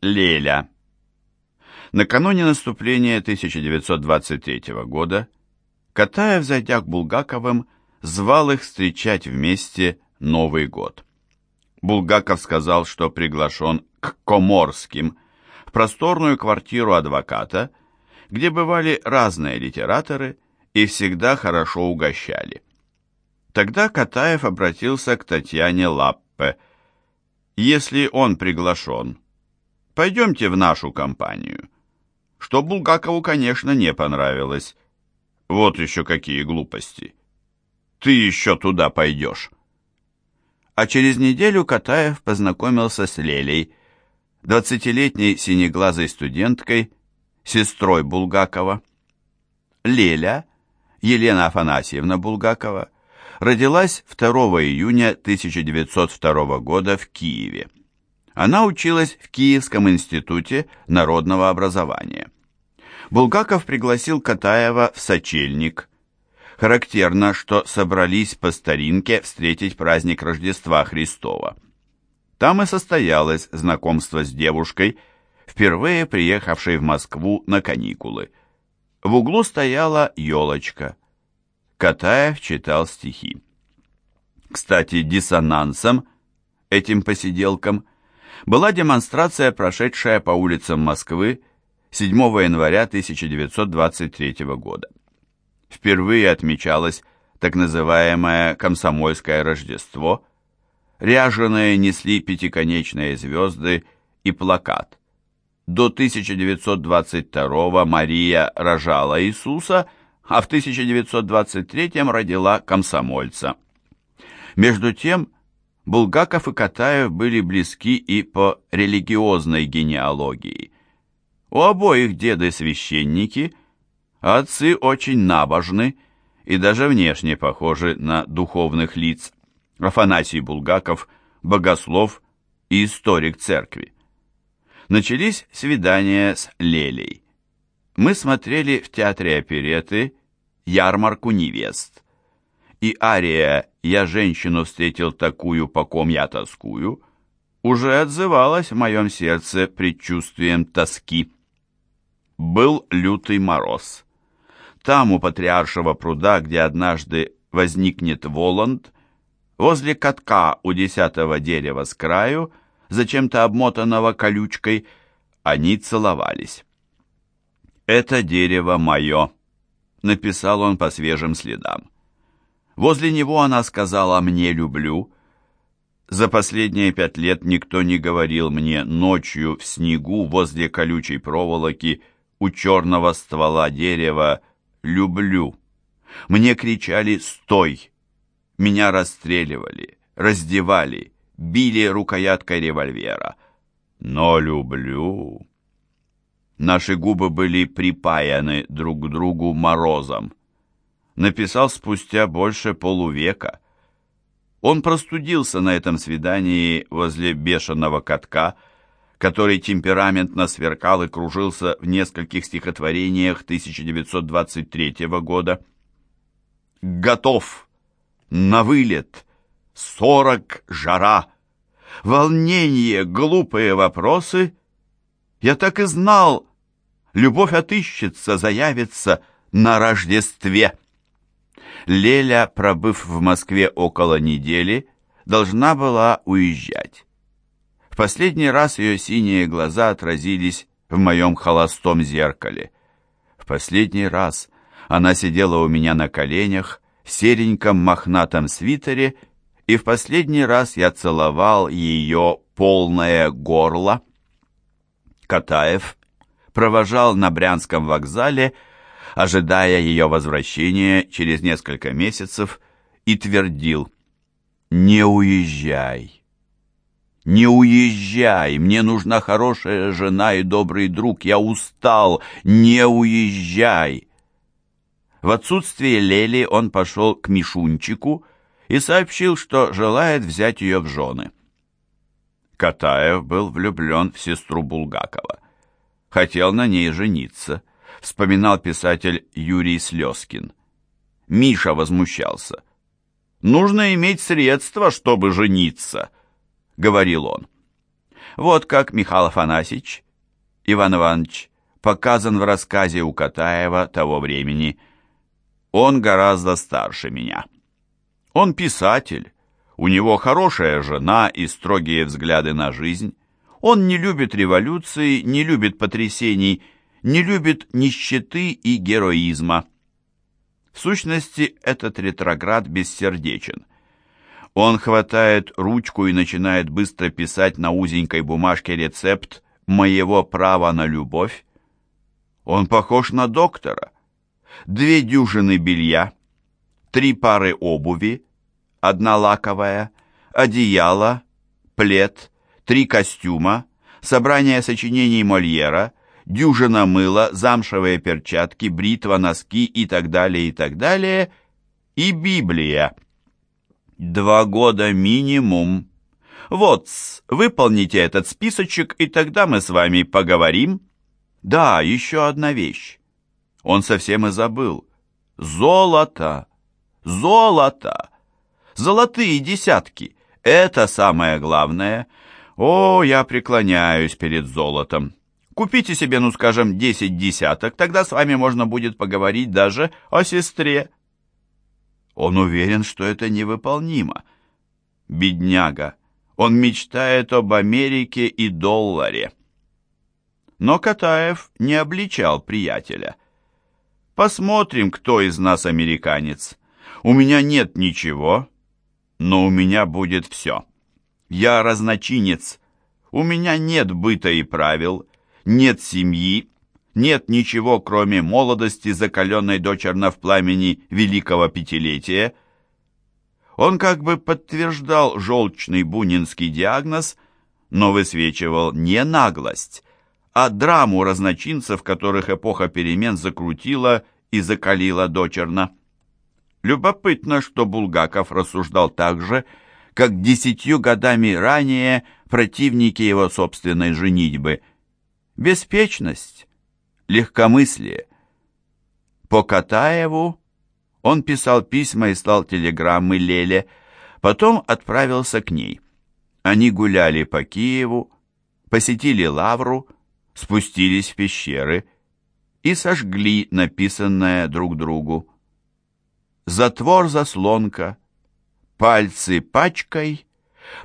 Леля. Накануне наступления 1923 года Катаев, зайдя к Булгаковым, звал их встречать вместе Новый год. Булгаков сказал, что приглашен к Коморским, в просторную квартиру адвоката, где бывали разные литераторы и всегда хорошо угощали. Тогда Катаев обратился к Татьяне Лаппе. «Если он приглашен, пойдемте в нашу компанию». Что Булгакову, конечно, не понравилось. Вот еще какие глупости. Ты еще туда пойдешь. А через неделю Катаев познакомился с Лелей, двадцатилетней синеглазой студенткой, сестрой Булгакова. Леля, Елена Афанасьевна Булгакова, родилась 2 июня 1902 года в Киеве. Она училась в Киевском институте народного образования. Булгаков пригласил Катаева в сочельник. Характерно, что собрались по старинке встретить праздник Рождества Христова. Там и состоялось знакомство с девушкой, впервые приехавшей в Москву на каникулы. В углу стояла елочка. Катаев читал стихи. Кстати, диссонансом, этим посиделкам, была демонстрация, прошедшая по улицам Москвы 7 января 1923 года. Впервые отмечалось так называемое «Комсомольское Рождество», ряженые несли пятиконечные звезды и плакат. До 1922 Мария рожала Иисуса, а в 1923 родила комсомольца. Между тем, Булгаков и Катаев были близки и по религиозной генеалогии. У обоих деды священники, а отцы очень набожны и даже внешне похожи на духовных лиц. Афанасий Булгаков – богослов и историк церкви. Начались свидания с Лелей. Мы смотрели в театре опереты «Ярмарку невест». И ария «Я женщину встретил такую, по ком я тоскую» уже отзывалась в моем сердце предчувствием тоски. Был лютый мороз. Там, у Патриаршего пруда, где однажды возникнет Воланд, возле катка у десятого дерева с краю, зачем-то обмотанного колючкой, они целовались. «Это дерево мое», — написал он по свежим следам. Возле него она сказала «мне люблю». За последние пять лет никто не говорил мне ночью в снегу возле колючей проволоки у черного ствола дерева «люблю». Мне кричали «стой!» Меня расстреливали, раздевали, били рукояткой револьвера. Но люблю. Наши губы были припаяны друг к другу морозом. Написал спустя больше полувека. Он простудился на этом свидании возле бешеного катка, который темпераментно сверкал и кружился в нескольких стихотворениях 1923 года. «Готов! На вылет! Сорок жара! Волнение, глупые вопросы! Я так и знал, любовь отыщется, заявится на Рождестве!» Леля, пробыв в Москве около недели, должна была уезжать. В последний раз ее синие глаза отразились в моем холостом зеркале. В последний раз она сидела у меня на коленях в сереньком мохнатом свитере, и в последний раз я целовал ее полное горло. Катаев провожал на Брянском вокзале ожидая ее возвращения через несколько месяцев, и твердил «Не уезжай, не уезжай, мне нужна хорошая жена и добрый друг, я устал, не уезжай». В отсутствие Лели он пошел к Мишунчику и сообщил, что желает взять ее в жены. Катаев был влюблен в сестру Булгакова. Хотел на ней жениться вспоминал писатель Юрий Слезкин. Миша возмущался. «Нужно иметь средства, чтобы жениться», — говорил он. Вот как Михаил Афанасьевич, Иван Иванович, показан в рассказе у Катаева того времени. Он гораздо старше меня. Он писатель, у него хорошая жена и строгие взгляды на жизнь. Он не любит революции, не любит потрясений, не любит нищеты и героизма. В сущности, этот ретроград бессердечен. Он хватает ручку и начинает быстро писать на узенькой бумажке рецепт моего права на любовь. Он похож на доктора. Две дюжины белья, три пары обуви, одна лаковая, одеяло, плед, три костюма, собрание сочинений Мольера, дюжина мыла, замшевые перчатки, бритва, носки и так далее, и так далее, и Библия. Два года минимум. Вот, выполните этот списочек, и тогда мы с вами поговорим. Да, еще одна вещь. Он совсем и забыл. Золото! Золото! Золотые десятки! Это самое главное. О, я преклоняюсь перед золотом. Купите себе, ну скажем, десять десяток, тогда с вами можно будет поговорить даже о сестре. Он уверен, что это невыполнимо. Бедняга. Он мечтает об Америке и долларе. Но Катаев не обличал приятеля. Посмотрим, кто из нас американец. У меня нет ничего, но у меня будет все. Я разночинец. У меня нет быта и правил, нет семьи, нет ничего, кроме молодости, закаленной дочерно в пламени великого пятилетия. Он как бы подтверждал желчный бунинский диагноз, но высвечивал не наглость, а драму разночинцев, которых эпоха перемен закрутила и закалила дочерно. Любопытно, что Булгаков рассуждал так же, как десятью годами ранее противники его собственной женитьбы. Беспечность, легкомыслие. По Катаеву он писал письма и слал телеграммы Леле, потом отправился к ней. Они гуляли по Киеву, посетили Лавру, спустились в пещеры и сожгли написанное друг другу. Затвор-заслонка, пальцы пачкой,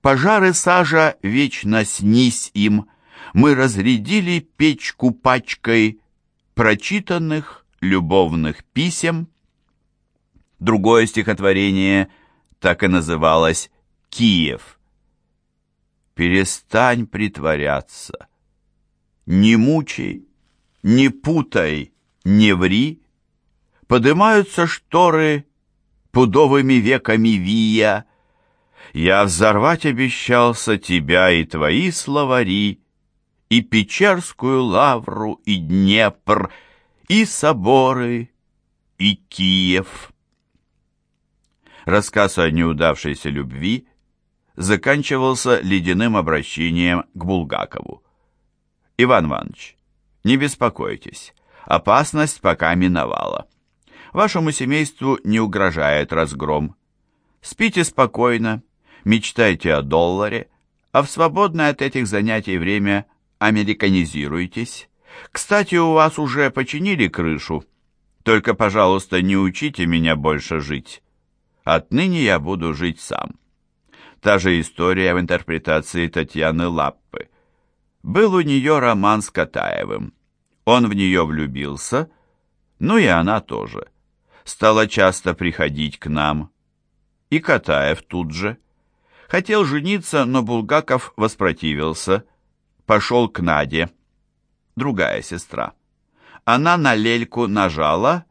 пожары сажа вечно снись им, мы разрядили печку пачкой прочитанных любовных писем. Другое стихотворение так и называлось «Киев». «Перестань притворяться, не мучай, не путай, не ври, подымаются шторы пудовыми веками вия, я взорвать обещался тебя и твои словари, и Печерскую лавру, и Днепр, и соборы, и Киев. Рассказ о неудавшейся любви заканчивался ледяным обращением к Булгакову. «Иван Иванович, не беспокойтесь, опасность пока миновала. Вашему семейству не угрожает разгром. Спите спокойно, мечтайте о долларе, а в свободное от этих занятий время американизируйтесь. Кстати, у вас уже починили крышу. Только, пожалуйста, не учите меня больше жить. Отныне я буду жить сам. Та же история в интерпретации Татьяны Лаппы. Был у нее роман с Катаевым. Он в нее влюбился, ну и она тоже. Стала часто приходить к нам. И Катаев тут же. Хотел жениться, но Булгаков воспротивился – пошел к Наде, другая сестра. Она на лельку нажала,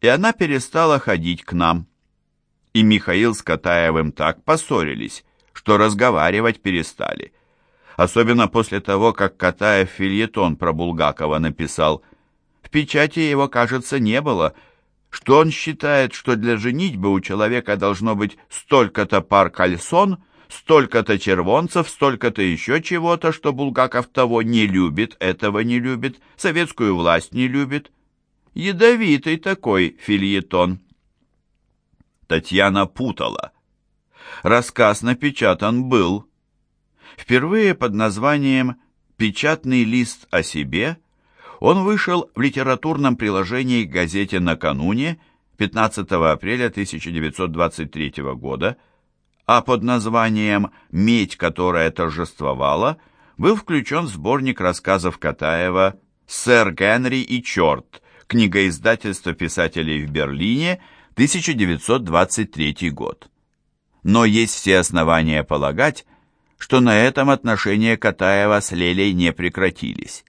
и она перестала ходить к нам. И Михаил с Катаевым так поссорились, что разговаривать перестали. Особенно после того, как Катаев фильетон про Булгакова написал. В печати его, кажется, не было, что он считает, что для женитьбы у человека должно быть столько-то пар кальсон, столько-то червонцев, столько-то еще чего-то, что Булгаков того не любит, этого не любит, советскую власть не любит. Ядовитый такой фильетон. Татьяна путала. Рассказ напечатан был. Впервые под названием «Печатный лист о себе» он вышел в литературном приложении к газете «Накануне» 15 апреля 1923 года, а под названием «Медь, которая торжествовала» был включен в сборник рассказов Катаева «Сэр Генри и черт», книга издательства писателей в Берлине, 1923 год. Но есть все основания полагать, что на этом отношения Катаева с Лелей не прекратились.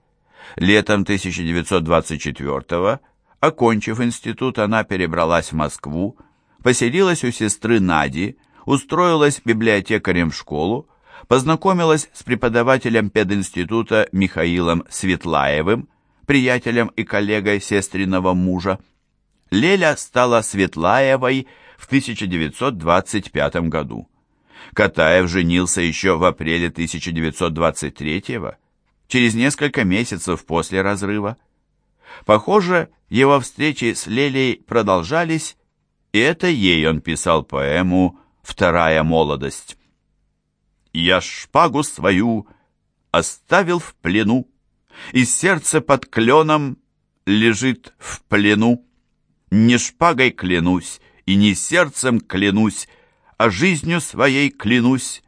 Летом 1924 окончив институт, она перебралась в Москву, поселилась у сестры Нади, устроилась библиотекарем в школу, познакомилась с преподавателем пединститута Михаилом Светлаевым, приятелем и коллегой сестриного мужа. Леля стала Светлаевой в 1925 году. Катаев женился еще в апреле 1923 через несколько месяцев после разрыва. Похоже, его встречи с Лелей продолжались, и это ей он писал поэму «Вторая молодость». «Я шпагу свою оставил в плену, и сердце под кленом лежит в плену. Не шпагой клянусь, и не сердцем клянусь, а жизнью своей клянусь.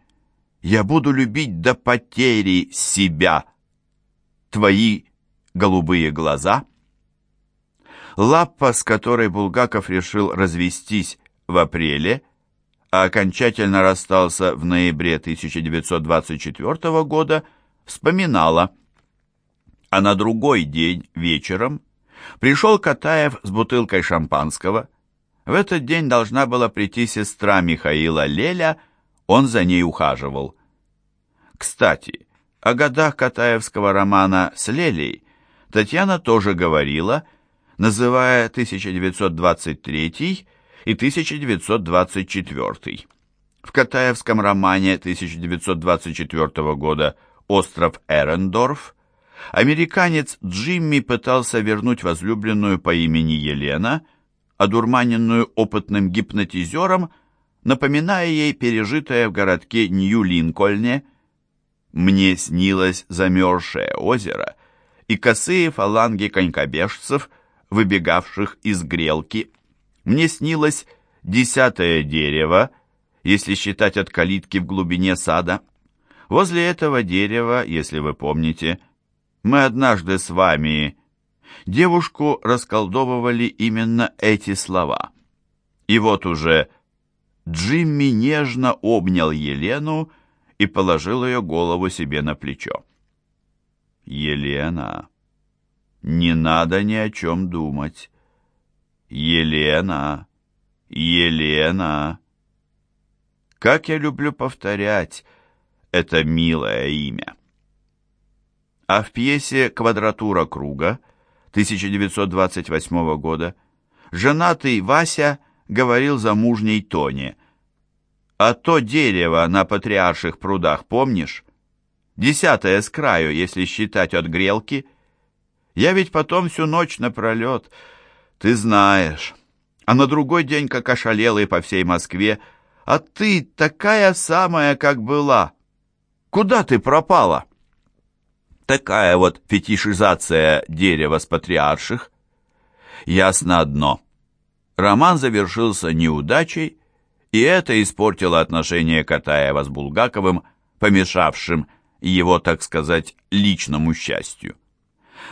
Я буду любить до потери себя. Твои голубые глаза. Лаппа, с которой Булгаков решил развестись в апреле, а окончательно расстался в ноябре 1924 года, вспоминала. А на другой день вечером пришел Катаев с бутылкой шампанского, в этот день должна была прийти сестра Михаила Леля, он за ней ухаживал. Кстати, о годах Катаевского романа с Лелей Татьяна тоже говорила, называя 1923 и 1924. В Катаевском романе 1924 года «Остров Эрендорф» американец Джимми пытался вернуть возлюбленную по имени Елена – одурманенную опытным гипнотизером, напоминая ей пережитое в городке Нью-Линкольне. Мне снилось замерзшее озеро и косые фаланги конькобежцев, выбегавших из грелки. Мне снилось десятое дерево, если считать от калитки в глубине сада. Возле этого дерева, если вы помните, мы однажды с вами девушку расколдовывали именно эти слова. И вот уже Джимми нежно обнял Елену и положил ее голову себе на плечо. «Елена, не надо ни о чем думать. Елена, Елена. Как я люблю повторять это милое имя». А в пьесе «Квадратура круга» 1928 года, женатый Вася говорил замужней Тоне. «А то дерево на патриарших прудах, помнишь? Десятое с краю, если считать от грелки. Я ведь потом всю ночь напролет, ты знаешь. А на другой день, как ошалелый по всей Москве, а ты такая самая, как была. Куда ты пропала?» Такая вот фетишизация дерева с патриарших. Ясно одно. Роман завершился неудачей, и это испортило отношения Катаева с Булгаковым, помешавшим его, так сказать, личному счастью.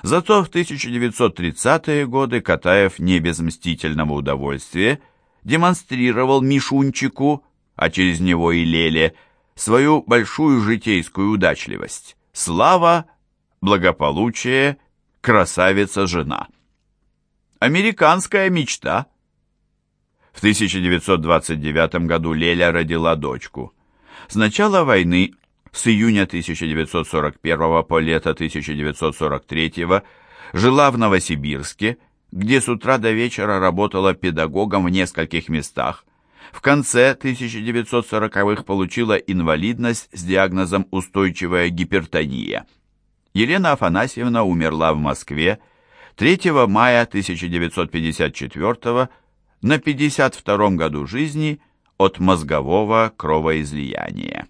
Зато в 1930-е годы Катаев не без мстительного удовольствия демонстрировал Мишунчику, а через него и Леле, свою большую житейскую удачливость. Слава благополучие, красавица-жена. Американская мечта. В 1929 году Леля родила дочку. С начала войны, с июня 1941 по лето 1943 жила в Новосибирске, где с утра до вечера работала педагогом в нескольких местах. В конце 1940-х получила инвалидность с диагнозом устойчивая гипертония. Елена Афанасьевна умерла в Москве 3 мая 1954 на 52 году жизни от мозгового кровоизлияния.